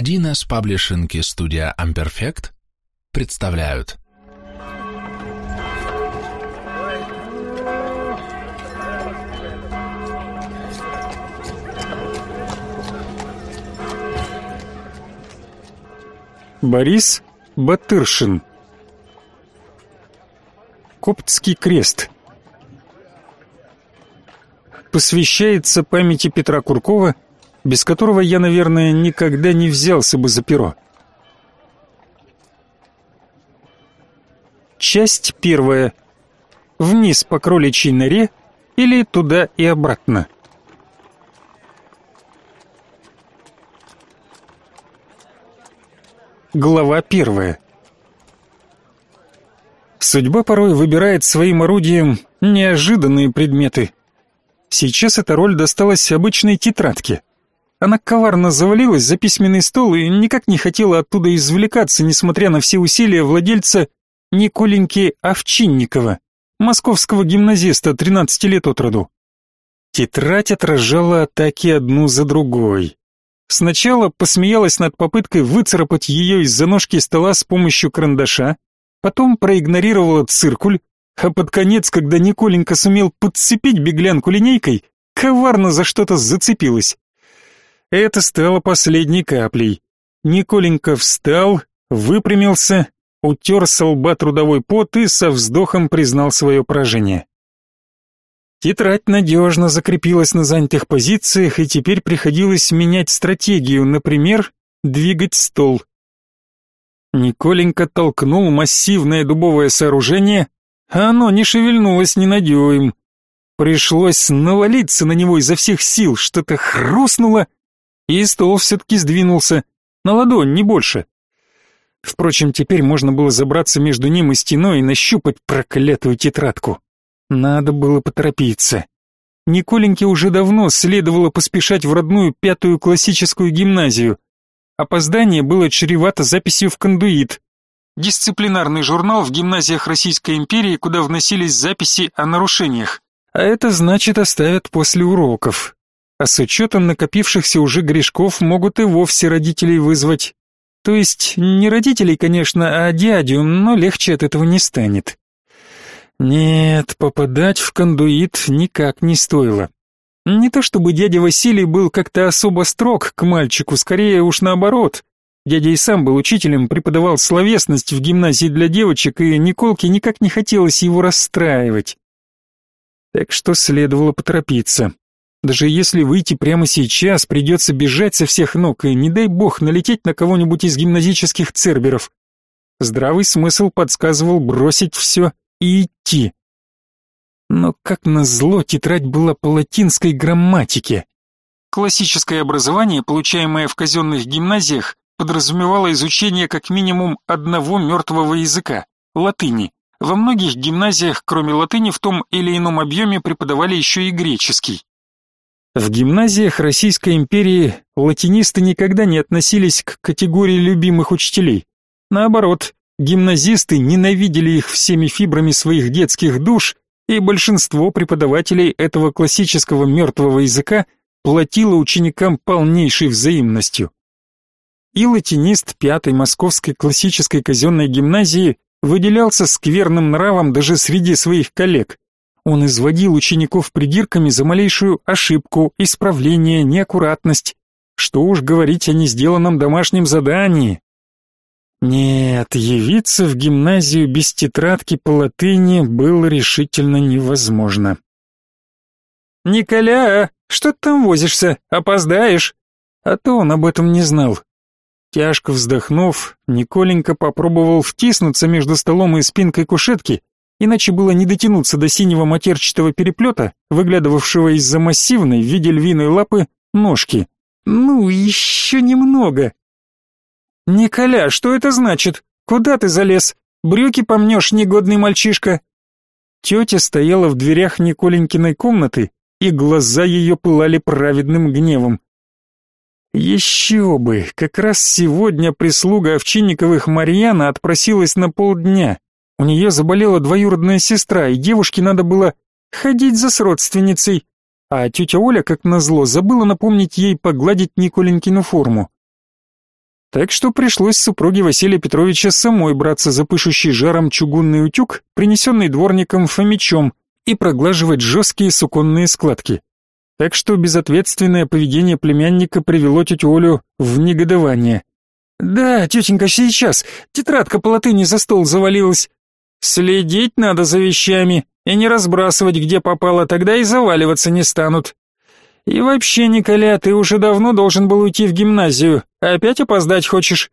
1С паблишинг и студия Amperfect представляют. Борис Батыршин. Коптский крест. Посвящается памяти Петра Куркова – без которого я, наверное, никогда не взялся бы за перо. Часть первая. Вниз по кроличьей норе или туда и обратно. Глава первая. Судьба порой выбирает своим орудием неожиданные предметы. Сейчас эта роль досталась обычной тетрадке. Она коварно завалилась за письменный стол и никак не хотела оттуда извлекаться, несмотря на все усилия владельца Николеньки Овчинникова, московского гимназиста 13 лет от роду. Тетрадь отражала атаки одну за другой. Сначала посмеялась над попыткой выцарапать ее из-за ножки стола с помощью карандаша, потом проигнорировала циркуль, а под конец, когда Николенька сумел подцепить беглянку линейкой, коварно за что-то зацепилась. Это стало последней каплей. Николенька встал, выпрямился, утер со лба трудовой пот и со вздохом признал свое поражение. Тетрадь надежно закрепилась на занятых позициях, и теперь приходилось менять стратегию, например, двигать стол. Николенька толкнул массивное дубовое сооружение, а оно не шевельнулось ни на дюйм. Пришлось навалиться на него изо всех сил, что-то хрустнуло, и стол все-таки сдвинулся, на ладонь, не больше. Впрочем, теперь можно было забраться между ним и стеной и нащупать проклятую тетрадку. Надо было поторопиться. Николеньке уже давно следовало поспешать в родную пятую классическую гимназию. Опоздание было чревато записью в кондуит. Дисциплинарный журнал в гимназиях Российской империи, куда вносились записи о нарушениях. А это значит оставят после уроков а с учетом накопившихся уже грешков могут и вовсе родителей вызвать. То есть не родителей, конечно, а дядю, но легче от этого не станет. Нет, попадать в кондуит никак не стоило. Не то чтобы дядя Василий был как-то особо строг к мальчику, скорее уж наоборот. Дядя и сам был учителем, преподавал словесность в гимназии для девочек, и Николке никак не хотелось его расстраивать. Так что следовало поторопиться. Даже если выйти прямо сейчас, придется бежать со всех ног и, не дай бог, налететь на кого-нибудь из гимназических церберов. Здравый смысл подсказывал бросить все и идти. Но, как назло, тетрадь была по латинской грамматике. Классическое образование, получаемое в казенных гимназиях, подразумевало изучение как минимум одного мертвого языка – латыни. Во многих гимназиях, кроме латыни, в том или ином объеме преподавали еще и греческий. В гимназиях Российской империи латинисты никогда не относились к категории любимых учителей. Наоборот, гимназисты ненавидели их всеми фибрами своих детских душ, и большинство преподавателей этого классического мертвого языка платило ученикам полнейшей взаимностью. И латинист пятой московской классической казенной гимназии выделялся скверным нравом даже среди своих коллег. Он изводил учеников придирками за малейшую ошибку, исправление, неаккуратность. Что уж говорить о несделанном домашнем задании. Нет, явиться в гимназию без тетрадки по латыни было решительно невозможно. «Николя, что ты там возишься? Опоздаешь?» А то он об этом не знал. Тяжко вздохнув, Николенька попробовал втиснуться между столом и спинкой кушетки, иначе было не дотянуться до синего матерчатого переплета, выглядывавшего из-за массивной в виде львиной лапы ножки. Ну, еще немного. «Николя, что это значит? Куда ты залез? Брюки помнешь, негодный мальчишка?» Тетя стояла в дверях Николенькиной комнаты, и глаза ее пылали праведным гневом. Еще бы, как раз сегодня прислуга Овчинниковых Марьяна отпросилась на полдня. У нее заболела двоюродная сестра, и девушке надо было ходить за сродственницей, а тетя Оля, как назло, забыла напомнить ей погладить Николенькину форму. Так что пришлось супруге Василия Петровича самой браться за пышущий жаром чугунный утюг, принесенный дворником Фомичом, и проглаживать жесткие суконные складки. Так что безответственное поведение племянника привело тетю Олю в негодование. «Да, тетенька, сейчас. Тетрадка по латыни за стол завалилась. Следить надо за вещами и не разбрасывать, где попало, тогда и заваливаться не станут. И вообще, Николя, ты уже давно должен был уйти в гимназию, а опять опоздать хочешь?»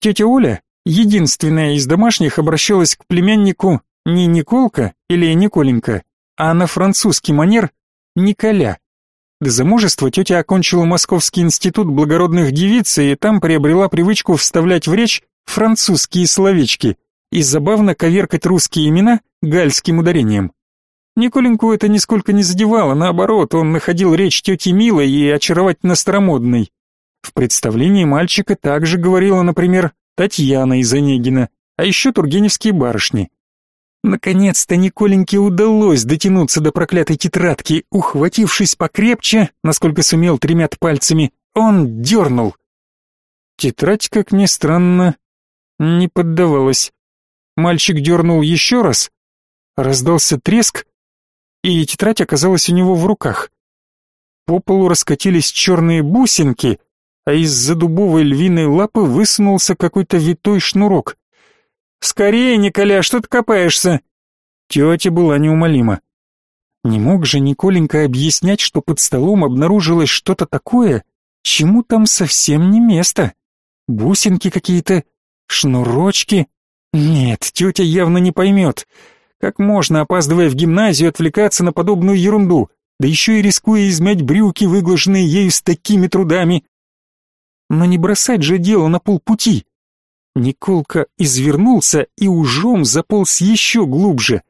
Тетя Оля, единственная из домашних, обращалась к племяннику не Николка или Николенька, а на французский манер Николя. До замужества тетя окончила Московский институт благородных девиц и там приобрела привычку вставлять в речь французские словечки и забавно коверкать русские имена гальским ударением. Николеньку это нисколько не задевало, наоборот, он находил речь тети милой и очаровательно старомодной. В представлении мальчика также говорила, например, Татьяна из Онегина, а еще тургеневские барышни. Наконец-то Николеньке удалось дотянуться до проклятой тетрадки. Ухватившись покрепче, насколько сумел тремя пальцами, он дернул. Тетрадь, как ни странно, не поддавалась. Мальчик дернул еще раз, раздался треск, и тетрадь оказалась у него в руках. По полу раскатились черные бусинки, а из-за дубовой львиной лапы высунулся какой-то витой шнурок. «Скорее, Николя, что ты копаешься?» Тетя была неумолима. Не мог же Николенька объяснять, что под столом обнаружилось что-то такое, чему там совсем не место. Бусинки какие-то, шнурочки. Нет, тетя явно не поймет. Как можно, опаздывая в гимназию, отвлекаться на подобную ерунду, да еще и рискуя измять брюки, выглаженные ею с такими трудами? Но не бросать же дело на полпути. Николка извернулся и ужом заполз еще глубже.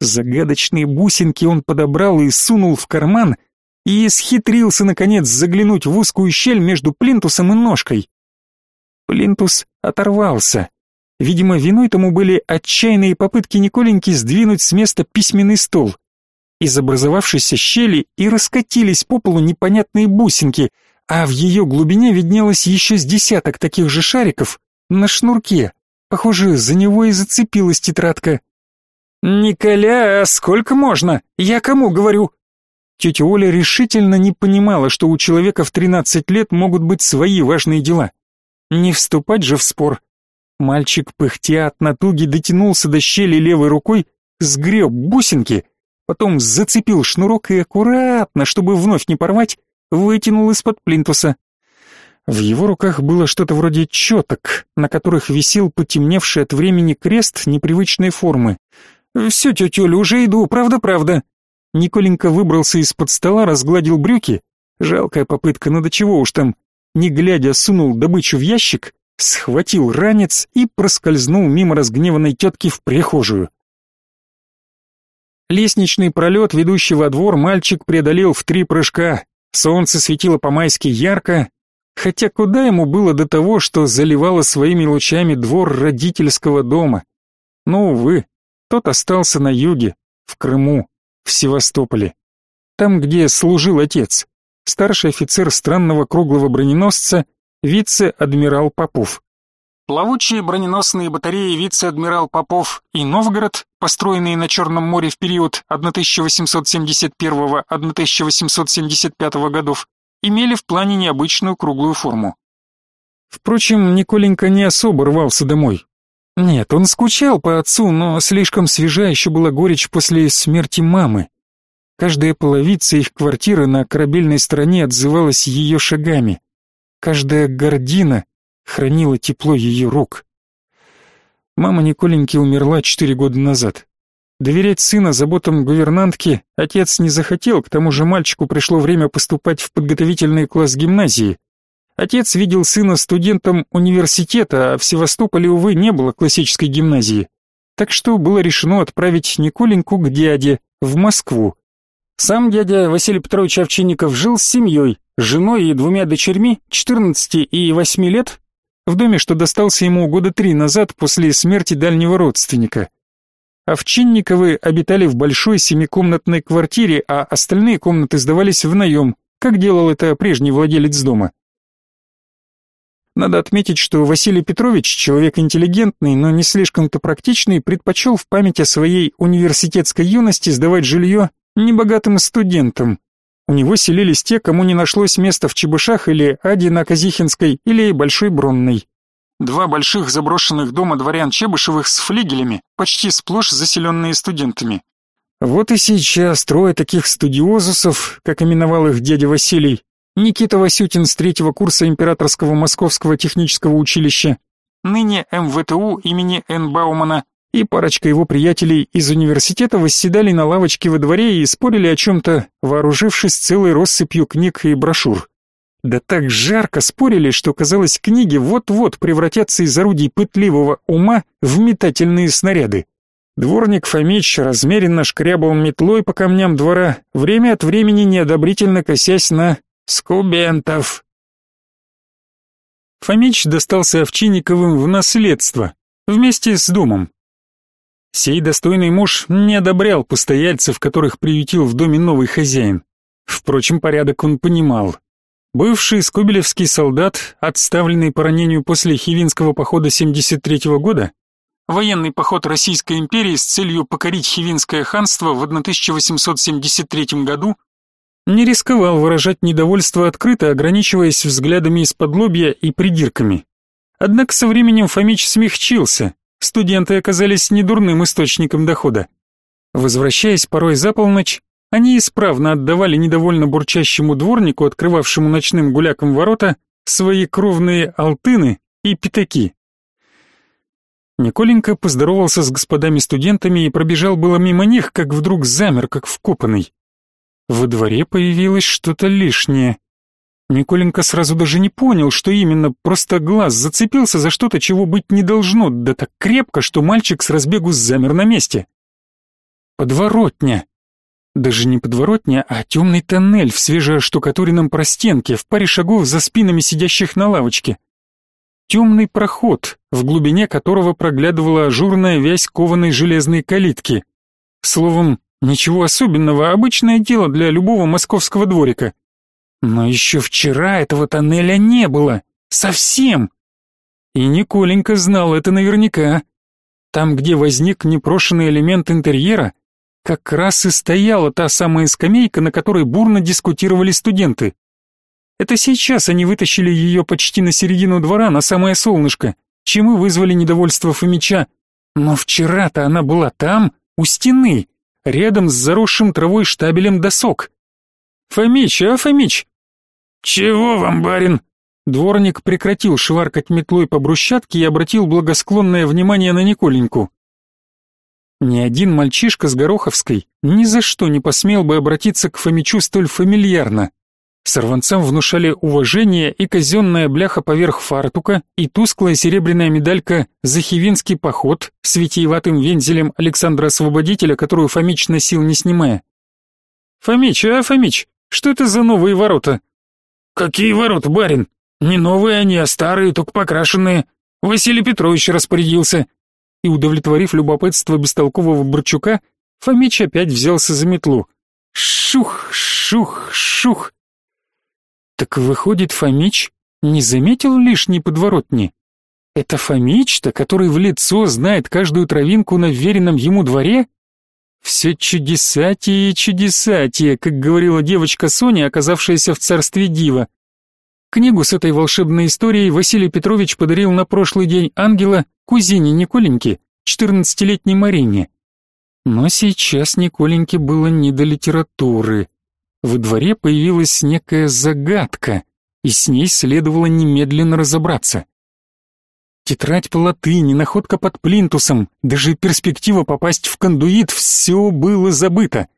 Загадочные бусинки он подобрал и сунул в карман, и исхитрился, наконец, заглянуть в узкую щель между плинтусом и ножкой. Плинтус оторвался. Видимо, виной тому были отчаянные попытки Николеньки сдвинуть с места письменный стол. Из образовавшейся щели и раскатились по полу непонятные бусинки, а в ее глубине виднелось еще с десяток таких же шариков, на шнурке. Похоже, за него и зацепилась тетрадка. «Николя, сколько можно? Я кому говорю?» Тетя Оля решительно не понимала, что у человека в 13 лет могут быть свои важные дела. Не вступать же в спор. Мальчик, пыхтя от натуги, дотянулся до щели левой рукой, сгреб бусинки, потом зацепил шнурок и аккуратно, чтобы вновь не порвать, вытянул из-под плинтуса. В его руках было что-то вроде четок, на которых висел потемневший от времени крест непривычной формы. «Все, тетя Оля, уже иду, правда-правда». Николенька выбрался из-под стола, разгладил брюки. Жалкая попытка, но до чего уж там. Не глядя, сунул добычу в ящик, схватил ранец и проскользнул мимо разгневанной тетки в прихожую. Лестничный пролет, ведущий во двор, мальчик преодолел в три прыжка. Солнце светило по-майски ярко, Хотя куда ему было до того, что заливало своими лучами двор родительского дома? Но, увы, тот остался на юге, в Крыму, в Севастополе. Там, где служил отец, старший офицер странного круглого броненосца, вице-адмирал Попов. Плавучие броненосные батареи вице-адмирал Попов и Новгород, построенные на Черном море в период 1871-1875 годов, имели в плане необычную круглую форму. Впрочем, Николенька не особо рвался домой. Нет, он скучал по отцу, но слишком свежа еще была горечь после смерти мамы. Каждая половица их квартиры на корабельной стороне отзывалась ее шагами. Каждая гордина хранила тепло ее рук. Мама Николеньки умерла четыре года назад. Доверять сына заботам гувернантки отец не захотел, к тому же мальчику пришло время поступать в подготовительный класс гимназии. Отец видел сына студентом университета, а в Севастополе, увы, не было классической гимназии. Так что было решено отправить Николеньку к дяде, в Москву. Сам дядя Василий Петрович Овчинников жил с семьей, женой и двумя дочерьми, 14 и 8 лет, в доме, что достался ему года три назад после смерти дальнего родственника. Овчинниковы обитали в большой семикомнатной квартире, а остальные комнаты сдавались в наем, как делал это прежний владелец дома. Надо отметить, что Василий Петрович, человек интеллигентный, но не слишком-то практичный, предпочел в память о своей университетской юности сдавать жилье небогатым студентам. У него селились те, кому не нашлось места в Чебышах или Аде на Казихинской или Большой Бронной. Два больших заброшенных дома дворян Чебышевых с флигелями, почти сплошь заселенные студентами. Вот и сейчас трое таких студиозусов, как именовал их дядя Василий, Никита Васютин с третьего курса Императорского Московского технического училища, ныне МВТУ имени Н. Баумана, и парочка его приятелей из университета восседали на лавочке во дворе и спорили о чем-то, вооружившись целой россыпью книг и брошюр. Да так жарко спорили, что казалось, книги вот-вот превратятся из орудий пытливого ума в метательные снаряды. Дворник Фомич размеренно шкрябал метлой по камням двора, время от времени неодобрительно косясь на Скубентов. Фомич достался Овчинниковым в наследство, вместе с домом. Сей достойный муж не одобрял постояльцев, которых приютил в доме новый хозяин. Впрочем, порядок он понимал. Бывший скобелевский солдат, отставленный по ранению после Хивинского похода 73 -го года, военный поход Российской империи с целью покорить Хивинское ханство в 1873 году, не рисковал выражать недовольство открыто, ограничиваясь взглядами из-под лобья и придирками. Однако со временем Фомич смягчился, студенты оказались недурным источником дохода. Возвращаясь порой за полночь, они исправно отдавали недовольно бурчащему дворнику, открывавшему ночным гулякам ворота, свои кровные алтыны и пятаки. Николенька поздоровался с господами студентами и пробежал было мимо них, как вдруг замер, как вкопанный. Во дворе появилось что-то лишнее. Николенька сразу даже не понял, что именно, просто глаз зацепился за что-то, чего быть не должно, да так крепко, что мальчик с разбегу замер на месте. Подворотня. Даже не подворотня, а темный тоннель в свежеоштукатуренном простенке, в паре шагов за спинами сидящих на лавочке. Темный проход, в глубине которого проглядывала ажурная вязь кованой железной калитки. Словом, Ничего особенного, обычное дело для любого московского дворика. Но еще вчера этого тоннеля не было. Совсем. И Николенька знал это наверняка. Там, где возник непрошенный элемент интерьера, как раз и стояла та самая скамейка, на которой бурно дискутировали студенты. Это сейчас они вытащили ее почти на середину двора, на самое солнышко, чем и вызвали недовольство Фомича. Но вчера-то она была там, у стены, рядом с заросшим травой штабелем досок. «Фомич, а, Фомич?» «Чего вам, барин?» Дворник прекратил шваркать метлой по брусчатке и обратил благосклонное внимание на Николеньку. Ни один мальчишка с Гороховской ни за что не посмел бы обратиться к Фомичу столь фамильярно. Сорванцам внушали уважение и казенная бляха поверх фартука, и тусклая серебряная медалька «За Хивинский поход» с витиеватым вензелем Александра Освободителя, которую Фомич носил не снимая. «Фомич, а, Фомич, что это за новые ворота?» «Какие ворота, барин? Не новые они, а старые, только покрашенные. Василий Петрович распорядился». И, удовлетворив любопытство бестолкового Борчука, Фомич опять взялся за метлу. Шух, шух, шух. Так выходит, Фомич не заметил лишней подворотни? Это Фомич-то, который в лицо знает каждую травинку на веренном ему дворе? Все чудесатие и чудесатие, как говорила девочка Соня, оказавшаяся в царстве дива. Книгу с этой волшебной историей Василий Петрович подарил на прошлый день ангела кузине Николеньке, четырнадцатилетней Марине. Но сейчас Николеньке было не до литературы во дворе появилась некая загадка, и с ней следовало немедленно разобраться. Тетрадь по латыни, находка под плинтусом, даже перспектива попасть в кондуит — все было забыто.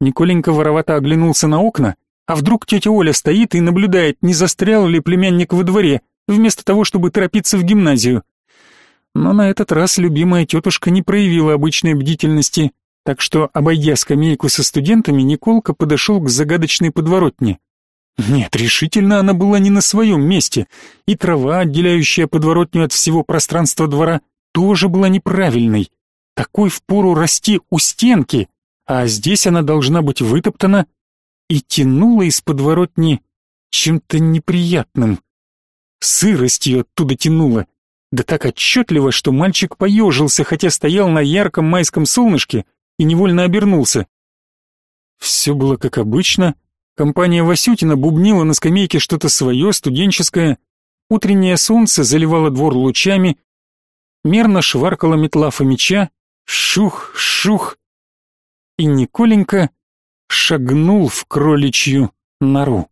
Николенька воровато оглянулся на окна, а вдруг тетя Оля стоит и наблюдает, не застрял ли племянник во дворе, вместо того, чтобы торопиться в гимназию. Но на этот раз любимая тетушка не проявила обычной бдительности, так что, обойдя скамейку со студентами, Николка подошел к загадочной подворотне. Нет, решительно она была не на своем месте, и трава, отделяющая подворотню от всего пространства двора, тоже была неправильной. Такой впору расти у стенки, а здесь она должна быть вытоптана и тянула из подворотни чем-то неприятным. Сыростью оттуда тянуло. Да так отчетливо, что мальчик поежился, хотя стоял на ярком майском солнышке и невольно обернулся. Все было как обычно. Компания Васютина бубнила на скамейке что-то свое, студенческое. Утреннее солнце заливало двор лучами. Мерно шваркала метла Фомича. Шух, шух. И Николенька шагнул в кроличью нору.